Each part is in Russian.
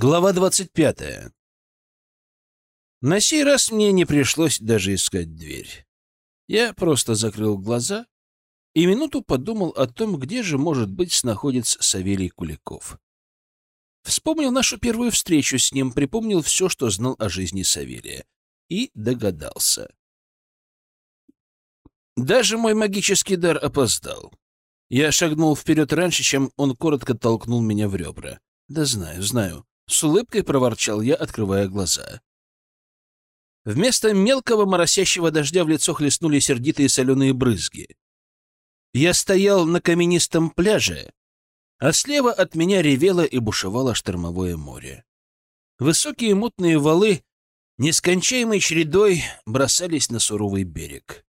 Глава двадцать пятая. На сей раз мне не пришлось даже искать дверь. Я просто закрыл глаза и минуту подумал о том, где же, может быть, находится Савелий Куликов. Вспомнил нашу первую встречу с ним, припомнил все, что знал о жизни Савелия, и догадался. Даже мой магический дар опоздал. Я шагнул вперед раньше, чем он коротко толкнул меня в ребра. Да знаю, знаю. С улыбкой проворчал я, открывая глаза. Вместо мелкого моросящего дождя в лицо хлестнули сердитые соленые брызги. Я стоял на каменистом пляже, а слева от меня ревело и бушевало штормовое море. Высокие мутные валы нескончаемой чередой бросались на суровый берег.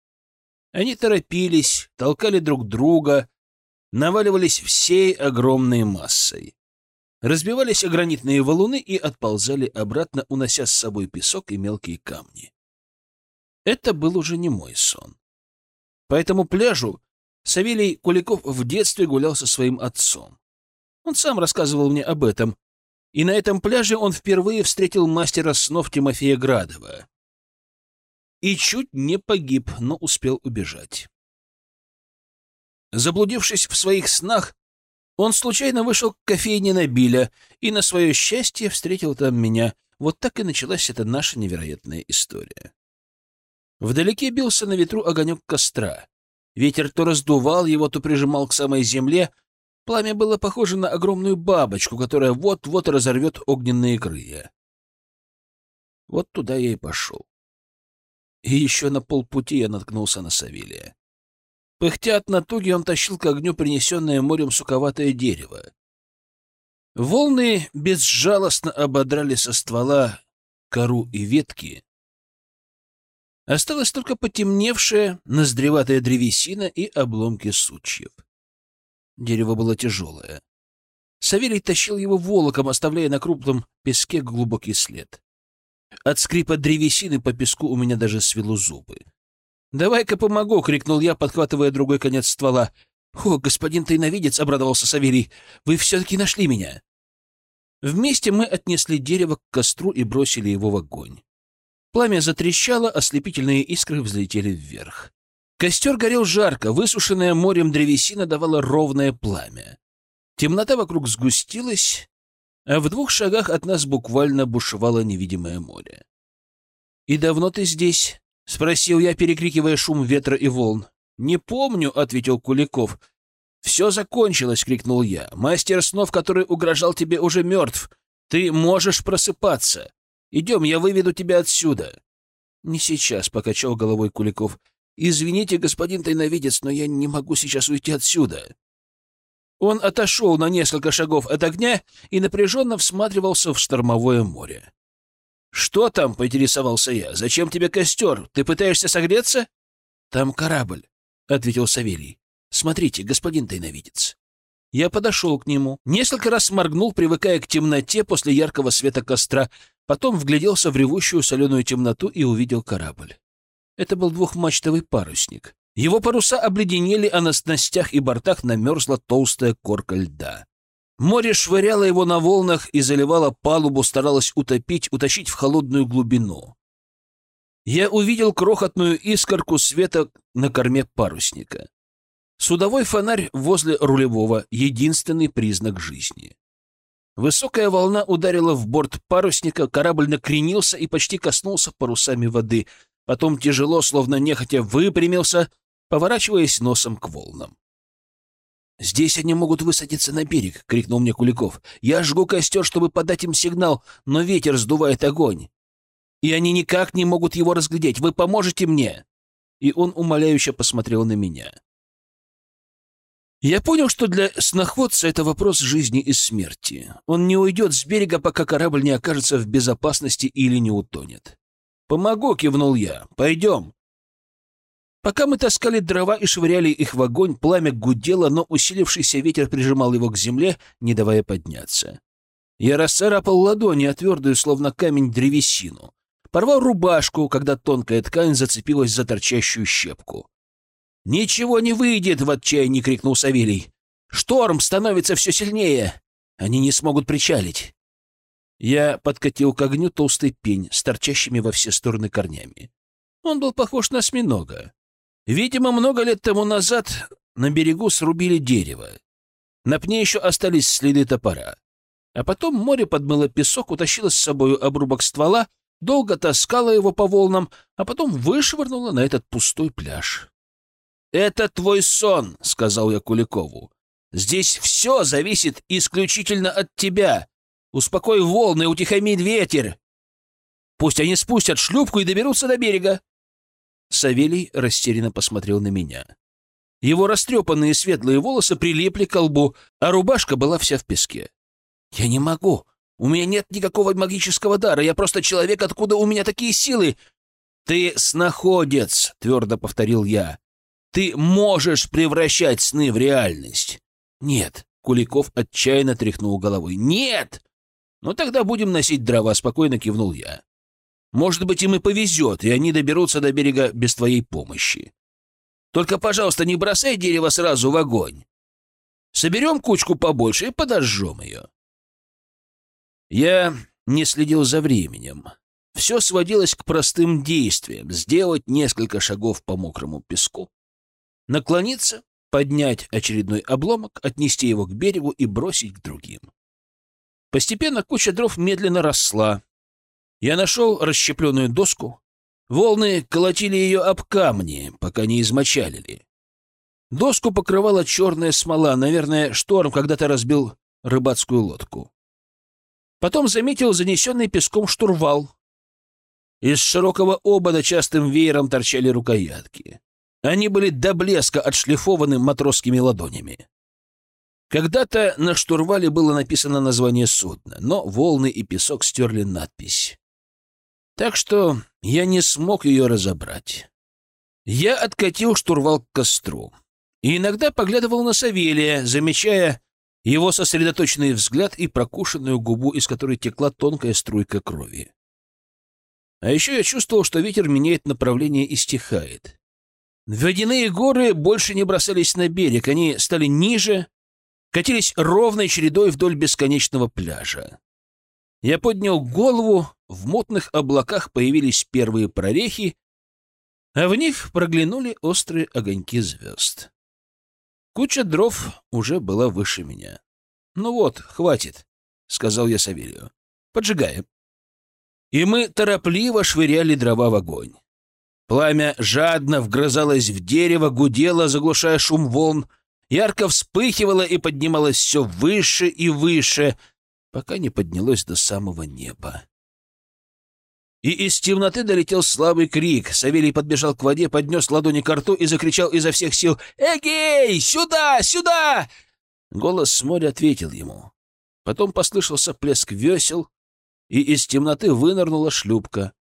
Они торопились, толкали друг друга, наваливались всей огромной массой разбивались о гранитные валуны и отползали обратно, унося с собой песок и мелкие камни. Это был уже не мой сон. По этому пляжу Савелий Куликов в детстве гулял со своим отцом. Он сам рассказывал мне об этом, и на этом пляже он впервые встретил мастера снов Тимофея Градова. И чуть не погиб, но успел убежать. Заблудившись в своих снах, он случайно вышел к кофейне Набиля и на свое счастье встретил там меня. Вот так и началась эта наша невероятная история. Вдалеке бился на ветру огонек костра. Ветер то раздувал его, то прижимал к самой земле. Пламя было похоже на огромную бабочку, которая вот-вот разорвет огненные крылья. Вот туда я и пошел. И еще на полпути я наткнулся на Савелия. Пыхтя от натуги, он тащил к огню принесенное морем суковатое дерево. Волны безжалостно ободрали со ствола кору и ветки. Осталась только потемневшая, ноздреватая древесина и обломки сучьев. Дерево было тяжелое. Савелий тащил его волоком, оставляя на крупном песке глубокий след. От скрипа древесины по песку у меня даже свело зубы. «Давай-ка помогу!» — крикнул я, подхватывая другой конец ствола. «О, господин тайновидец!» — обрадовался Савелий. «Вы все-таки нашли меня!» Вместе мы отнесли дерево к костру и бросили его в огонь. Пламя затрещало, ослепительные искры взлетели вверх. Костер горел жарко, высушенная морем древесина давала ровное пламя. Темнота вокруг сгустилась, а в двух шагах от нас буквально бушевало невидимое море. «И давно ты здесь?» — спросил я, перекрикивая шум ветра и волн. «Не помню», — ответил Куликов. «Все закончилось», — крикнул я. «Мастер снов, который угрожал тебе, уже мертв. Ты можешь просыпаться. Идем, я выведу тебя отсюда». «Не сейчас», — покачал головой Куликов. «Извините, господин тайновидец, но я не могу сейчас уйти отсюда». Он отошел на несколько шагов от огня и напряженно всматривался в штормовое море. «Что там?» — поинтересовался я. «Зачем тебе костер? Ты пытаешься согреться?» «Там корабль», — ответил Савелий. «Смотрите, господин тайновидец». Я подошел к нему, несколько раз моргнул, привыкая к темноте после яркого света костра, потом вгляделся в ревущую соленую темноту и увидел корабль. Это был двухмачтовый парусник. Его паруса обледенели, а на снастях и бортах намерзла толстая корка льда. Море швыряло его на волнах и заливало палубу, старалось утопить, утащить в холодную глубину. Я увидел крохотную искорку света на корме парусника. Судовой фонарь возле рулевого — единственный признак жизни. Высокая волна ударила в борт парусника, корабль накренился и почти коснулся парусами воды, потом тяжело, словно нехотя, выпрямился, поворачиваясь носом к волнам. «Здесь они могут высадиться на берег!» — крикнул мне Куликов. «Я жгу костер, чтобы подать им сигнал, но ветер сдувает огонь. И они никак не могут его разглядеть. Вы поможете мне?» И он умоляюще посмотрел на меня. Я понял, что для сноходца это вопрос жизни и смерти. Он не уйдет с берега, пока корабль не окажется в безопасности или не утонет. «Помогу!» — кивнул я. «Пойдем!» Пока мы таскали дрова и швыряли их в огонь, пламя гудело, но усилившийся ветер прижимал его к земле, не давая подняться. Я расцарапал ладони, а твердую, словно камень, древесину. Порвал рубашку, когда тонкая ткань зацепилась за торчащую щепку. «Ничего не выйдет!» — в отчаянии крикнул Савелий. «Шторм становится все сильнее! Они не смогут причалить!» Я подкатил к огню толстый пень с торчащими во все стороны корнями. Он был похож на осьминога. Видимо, много лет тому назад на берегу срубили дерево. На пне еще остались следы топора. А потом море подмыло песок, утащило с собой обрубок ствола, долго таскало его по волнам, а потом вышвырнуло на этот пустой пляж. «Это твой сон», — сказал я Куликову. «Здесь все зависит исключительно от тебя. Успокой волны, утихомирь ветер. Пусть они спустят шлюпку и доберутся до берега». Савелий растерянно посмотрел на меня. Его растрепанные светлые волосы прилипли к лбу, а рубашка была вся в песке. «Я не могу. У меня нет никакого магического дара. Я просто человек, откуда у меня такие силы?» «Ты снаходец», — твердо повторил я. «Ты можешь превращать сны в реальность». «Нет», — Куликов отчаянно тряхнул головой. «Нет!» «Ну тогда будем носить дрова», — спокойно кивнул я. «Может быть, им и повезет, и они доберутся до берега без твоей помощи. Только, пожалуйста, не бросай дерево сразу в огонь. Соберем кучку побольше и подожжем ее». Я не следил за временем. Все сводилось к простым действиям — сделать несколько шагов по мокрому песку, наклониться, поднять очередной обломок, отнести его к берегу и бросить к другим. Постепенно куча дров медленно росла. Я нашел расщепленную доску. Волны колотили ее об камни, пока не измочалили. Доску покрывала черная смола, наверное, шторм когда-то разбил рыбацкую лодку. Потом заметил занесенный песком штурвал. Из широкого обода частым веером торчали рукоятки. Они были до блеска отшлифованы матросскими ладонями. Когда-то на штурвале было написано название судна, но волны и песок стерли надпись. Так что я не смог ее разобрать. Я откатил штурвал к костру и иногда поглядывал на Савелия, замечая его сосредоточенный взгляд и прокушенную губу, из которой текла тонкая струйка крови. А еще я чувствовал, что ветер меняет направление и стихает. Водяные горы больше не бросались на берег, они стали ниже, катились ровной чередой вдоль бесконечного пляжа. Я поднял голову, в мутных облаках появились первые прорехи, а в них проглянули острые огоньки звезд. Куча дров уже была выше меня. «Ну вот, хватит», — сказал я Савелию. «Поджигаем». И мы торопливо швыряли дрова в огонь. Пламя жадно вгрызалось в дерево, гудело, заглушая шум волн, ярко вспыхивало и поднималось все выше и выше, пока не поднялось до самого неба. И из темноты долетел слабый крик. Савелий подбежал к воде, поднес ладони к рту и закричал изо всех сил «Эгей! Сюда! Сюда!» Голос с моря ответил ему. Потом послышался плеск весел, и из темноты вынырнула шлюпка.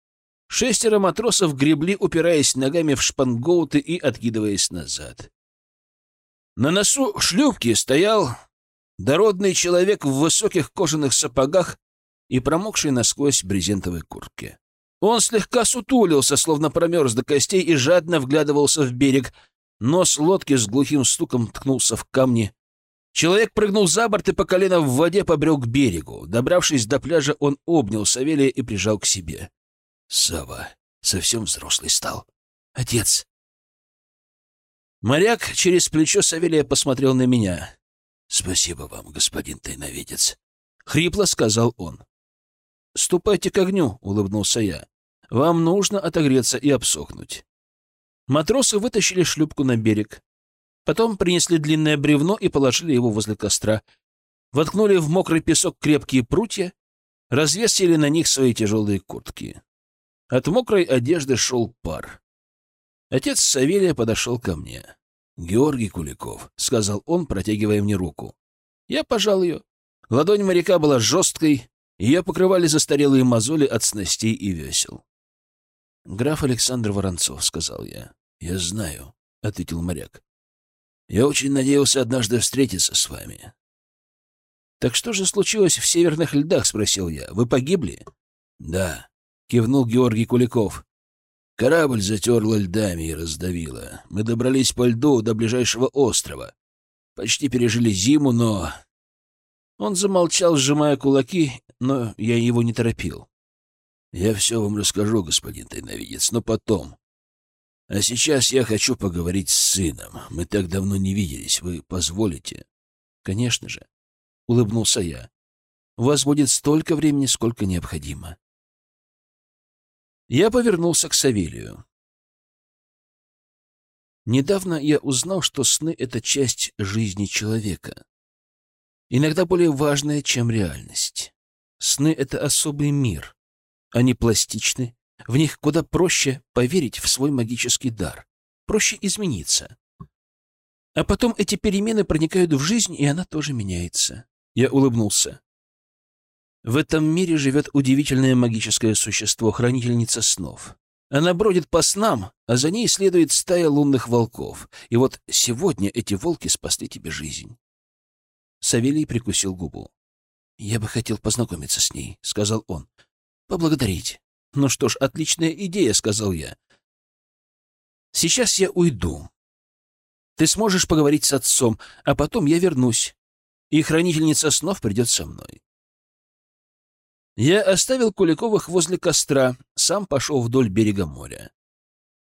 Шестеро матросов гребли, упираясь ногами в шпангоуты и откидываясь назад. На носу шлюпки стоял дородный человек в высоких кожаных сапогах и промокшей насквозь брезентовой куртке. Он слегка сутулился, словно промерз до костей, и жадно вглядывался в берег. Нос лодки с глухим стуком ткнулся в камни. Человек прыгнул за борт и по колено в воде побрел к берегу. Добравшись до пляжа, он обнял Савелия и прижал к себе. — Сава совсем взрослый стал. Отец. Моряк через плечо Савелия посмотрел на меня. — Спасибо вам, господин тайноведец. — хрипло сказал он. «Ступайте к огню», — улыбнулся я. «Вам нужно отогреться и обсохнуть». Матросы вытащили шлюпку на берег. Потом принесли длинное бревно и положили его возле костра. Воткнули в мокрый песок крепкие прутья, развесили на них свои тяжелые куртки. От мокрой одежды шел пар. Отец Савелия подошел ко мне. «Георгий Куликов», — сказал он, протягивая мне руку. Я пожал ее. Ладонь моряка была жесткой, ее покрывали застарелые мозоли от снастей и весел. «Граф Александр Воронцов», — сказал я. «Я знаю», — ответил моряк. «Я очень надеялся однажды встретиться с вами». «Так что же случилось в северных льдах?» — спросил я. «Вы погибли?» «Да», — кивнул Георгий Куликов. «Корабль затерло льдами и раздавило. Мы добрались по льду до ближайшего острова. Почти пережили зиму, но Он замолчал, сжимая кулаки, но я его не торопил. «Я все вам расскажу, господин тайновидец, но потом. А сейчас я хочу поговорить с сыном. Мы так давно не виделись. Вы позволите?» «Конечно же», — улыбнулся я. «У вас будет столько времени, сколько необходимо». Я повернулся к Савелию. Недавно я узнал, что сны — это часть жизни человека. Иногда более важная, чем реальность. Сны — это особый мир. Они пластичны, в них куда проще поверить в свой магический дар, проще измениться. А потом эти перемены проникают в жизнь, и она тоже меняется. Я улыбнулся. В этом мире живет удивительное магическое существо, хранительница снов. Она бродит по снам, а за ней следует стая лунных волков. И вот сегодня эти волки спасли тебе жизнь. Савелий прикусил губу. «Я бы хотел познакомиться с ней», — сказал он. «Поблагодарить». «Ну что ж, отличная идея», — сказал я. «Сейчас я уйду. Ты сможешь поговорить с отцом, а потом я вернусь, и хранительница снов придет со мной. Я оставил Куликовых возле костра, сам пошел вдоль берега моря.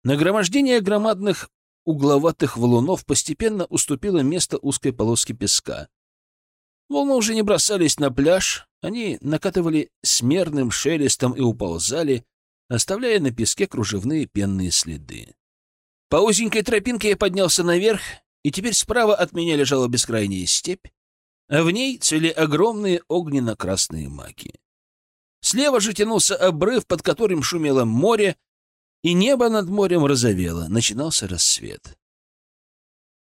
Нагромождение громадных угловатых валунов постепенно уступило место узкой полоски песка. Волны уже не бросались на пляж, они накатывали смерным шелестом и уползали, оставляя на песке кружевные пенные следы. По узенькой тропинке я поднялся наверх, и теперь справа от меня лежала бескрайняя степь, а в ней цвели огромные огненно-красные маки. Слева же тянулся обрыв, под которым шумело море, и небо над морем розовело, начинался рассвет.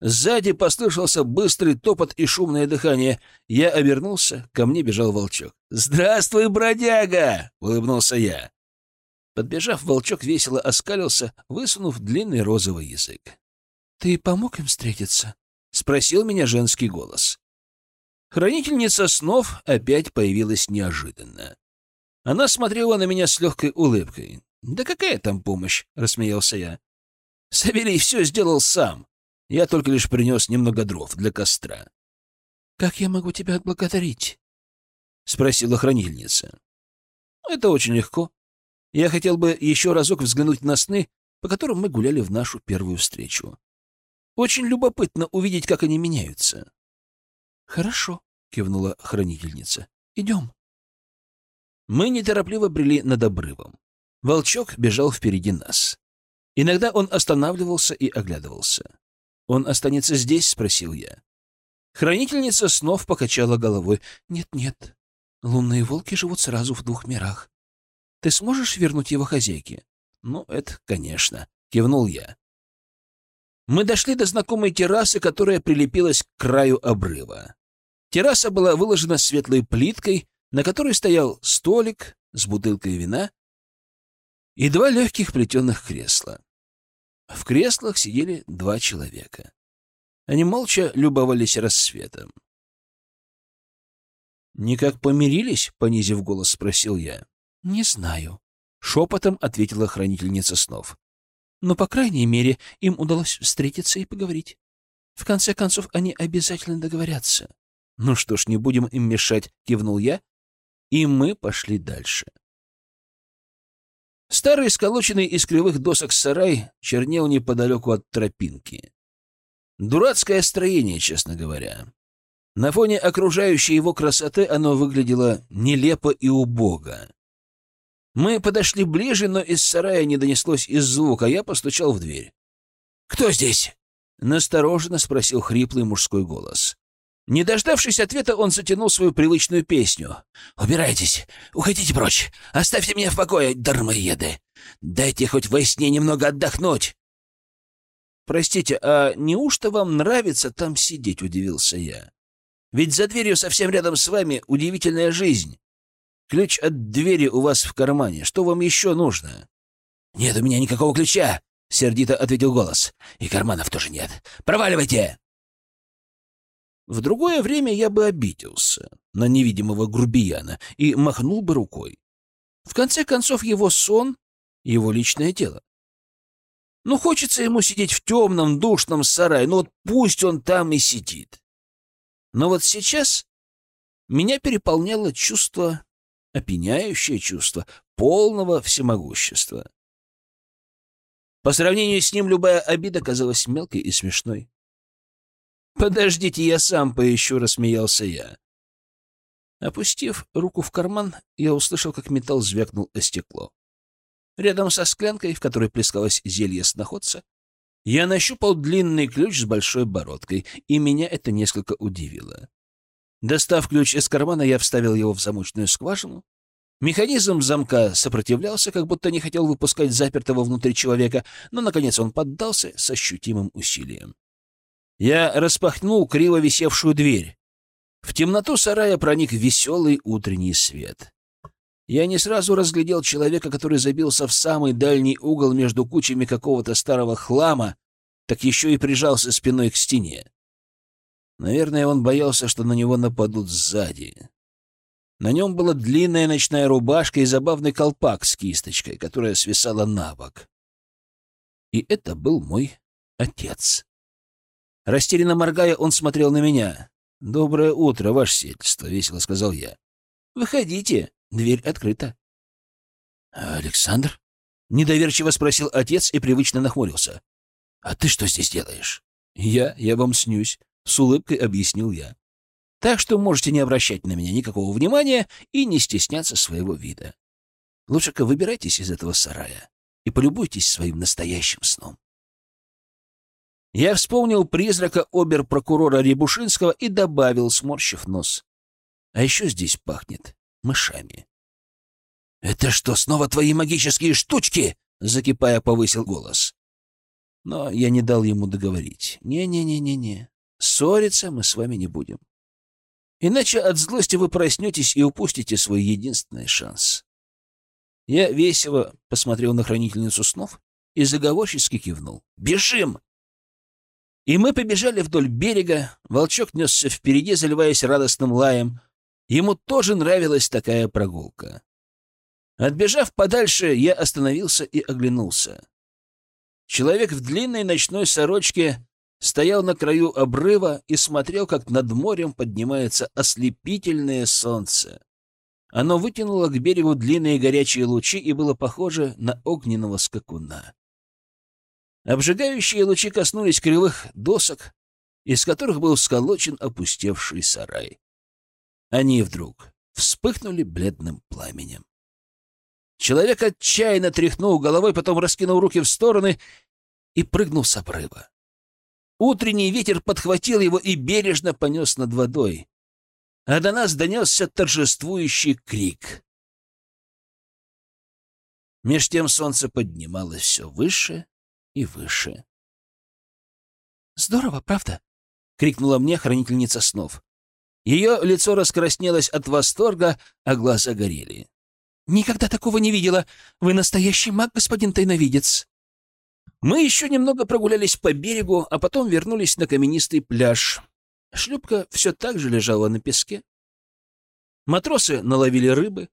Сзади послышался быстрый топот и шумное дыхание. Я обернулся, ко мне бежал волчок. «Здравствуй, бродяга!» — улыбнулся я. Подбежав, волчок весело оскалился, высунув длинный розовый язык. «Ты помог им встретиться?» — спросил меня женский голос. Хранительница снов опять появилась неожиданно. Она смотрела на меня с легкой улыбкой. «Да какая там помощь?» — рассмеялся я. «Савелий все сделал сам. Я только лишь принес немного дров для костра». «Как я могу тебя отблагодарить?» — спросила хранительница. «Это очень легко. Я хотел бы еще разок взглянуть на сны, по которым мы гуляли в нашу первую встречу. Очень любопытно увидеть, как они меняются. — Хорошо, — кивнула хранительница. — Идем. Мы неторопливо брели над обрывом. Волчок бежал впереди нас. Иногда он останавливался и оглядывался. «Он останется здесь?» — спросил я. Хранительница снов покачала головой. «Нет-нет, лунные волки живут сразу в двух мирах. Ты сможешь вернуть его хозяйке? Ну, это, конечно, кивнул я. Мы дошли до знакомой террасы, которая прилепилась к краю обрыва. Терраса была выложена светлой плиткой, на которой стоял столик с бутылкой вина и два легких плетеных кресла. В креслах сидели два человека. Они молча любовались рассветом. «Никак помирились?» — понизив голос, спросил я. «Не знаю», — шепотом ответила хранительница снов. «Но, по крайней мере, им удалось встретиться и поговорить. В конце концов, они обязательно договорятся». «Ну что ж, не будем им мешать», — кивнул я, и мы пошли дальше. Старый, сколоченный из кривых досок сарай чернел неподалеку от тропинки. Дурацкое строение, честно говоря. На фоне окружающей его красоты оно выглядело нелепо и убого. Мы подошли ближе, но из сарая не донеслось из звука. Я постучал в дверь. «Кто здесь?» — настороженно спросил хриплый мужской голос. Не дождавшись ответа, он затянул свою привычную песню. «Убирайтесь! Уходите прочь! Оставьте меня в покое, дармоеды! Дайте хоть во сне немного отдохнуть!» «Простите, а неужто вам нравится там сидеть?» — удивился я. «Ведь за дверью совсем рядом с вами удивительная жизнь. Ключ от двери у вас в кармане. Что вам еще нужно?» «Нет у меня никакого ключа», — сердито ответил голос. «И карманов тоже нет. Проваливайте!» В другое время я бы обиделся на невидимого грубияна и махнул бы рукой. В конце концов, его сон — его личное дело. Ну, хочется ему сидеть в темном, душном сарае, ну вот пусть он там и сидит. Но вот сейчас меня переполняло чувство, опьяняющее чувство полного всемогущества. По сравнению с ним любая обида казалась мелкой и смешной. «Подождите, я сам поищу», — рассмеялся я. Опустив руку в карман, я услышал, как металл звякнул о стекло. Рядом со склянкой, в которой плескалось зелье сноходца, я нащупал длинный ключ с большой бородкой, и меня это несколько удивило. Достав ключ из кармана, я вставил его в замочную скважину. Механизм замка сопротивлялся, как будто не хотел выпускать запертого внутри человека, но, наконец, он поддался с ощутимым усилием. Я распахнул криво висевшую дверь. В темноту сарая проник веселый утренний свет. Я не сразу разглядел человека, который забился в самый дальний угол между кучами какого-то старого хлама, так еще и прижался спиной к стене. Наверное, он боялся, что на него нападут сзади. На нем была длинная ночная рубашка и забавный колпак с кисточкой, которая свисала на бок. И это был мой отец. Растерянно моргая, он смотрел на меня. «Доброе утро, ваше сельство», — весело сказал я. «Выходите, дверь открыта». «Александр?» — недоверчиво спросил отец и привычно нахмурился. «А ты что здесь делаешь?» «Я, я вам снюсь», — с улыбкой объяснил я. «Так что можете не обращать на меня никакого внимания и не стесняться своего вида. Лучше-ка выбирайтесь из этого сарая и полюбуйтесь своим настоящим сном». Я вспомнил призрака обер-прокурора Рябушинского и добавил, сморщив нос. А еще здесь пахнет мышами. «Это что, снова твои магические штучки?» — закипая, повысил голос. Но я не дал ему договорить. «Не-не-не-не-не. Ссориться мы с вами не будем. Иначе от злости вы проснетесь и упустите свой единственный шанс». Я весело посмотрел на хранительницу снов и заговорчески кивнул. «Бежим!» И мы побежали вдоль берега. Волчок несся впереди, заливаясь радостным лаем. Ему тоже нравилась такая прогулка. Отбежав подальше, я остановился и оглянулся. Человек в длинной ночной сорочке стоял на краю обрыва и смотрел, как над морем поднимается ослепительное солнце. Оно вытянуло к берегу длинные горячие лучи и было похоже на огненного скакуна. Обжигающие лучи коснулись кривых досок, из которых был сколочен опустевший сарай. Они вдруг вспыхнули бледным пламенем. Человек отчаянно тряхнул головой, потом раскинул руки в стороны и прыгнул с обрыва. Утренний ветер подхватил его и бережно понес над водой. А до нас донесся торжествующий крик. Меж тем солнце поднималось все выше и выше. «Здорово, правда?» — крикнула мне хранительница снов. Ее лицо раскраснелось от восторга, а глаза горели. «Никогда такого не видела. Вы настоящий маг, господин тайновидец». Мы еще немного прогулялись по берегу, а потом вернулись на каменистый пляж. Шлюпка все так же лежала на песке. Матросы наловили рыбы,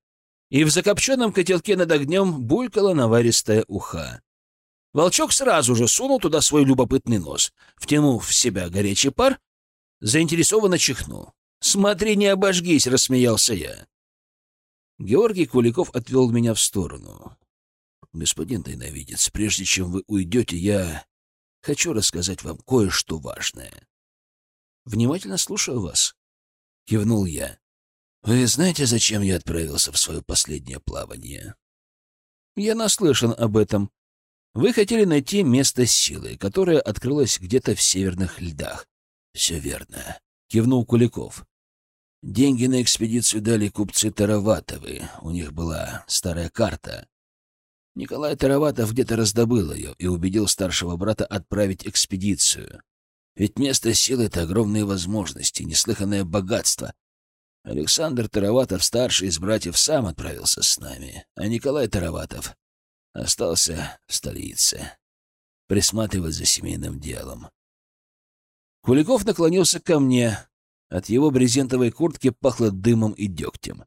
и в закопченном котелке над огнем булькала наваристая уха. Волчок сразу же сунул туда свой любопытный нос. Втянув в себя горячий пар, заинтересованно чихнул. «Смотри, не обожгись!» — рассмеялся я. Георгий Куликов отвел меня в сторону. «Господин тайновидец, прежде чем вы уйдете, я хочу рассказать вам кое-что важное». «Внимательно слушаю вас», — кивнул я. «Вы знаете, зачем я отправился в свое последнее плавание?» «Я наслышан об этом», вы хотели найти место силы, которое открылось где-то в северных льдах. — Все верно, — кивнул Куликов. Деньги на экспедицию дали купцы Тараватовы. У них была старая карта. Николай Тараватов где-то раздобыл ее и убедил старшего брата отправить экспедицию. Ведь место силы — это огромные возможности, неслыханное богатство. Александр Тараватов, старший из братьев, сам отправился с нами, а Николай Тараватов Остался в столице. Присматривать за семейным делом. Куликов наклонился ко мне. От его брезентовой куртки пахло дымом и дегтем.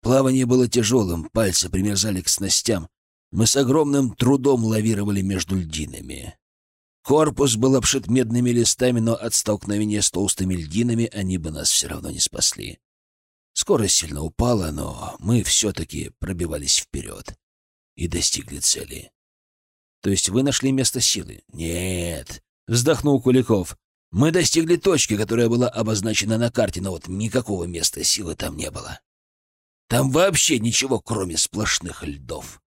Плавание было тяжелым, пальцы примерзали к снастям. Мы с огромным трудом лавировали между льдинами. Корпус был обшит медными листами, но от столкновения с толстыми льдинами они бы нас все равно не спасли. Скорость сильно упала, но мы все-таки пробивались вперед и достигли цели. То есть вы нашли место силы? Нет, вздохнул Куликов. Мы достигли точки, которая была обозначена на карте, но вот никакого места силы там не было. Там вообще ничего, кроме сплошных льдов.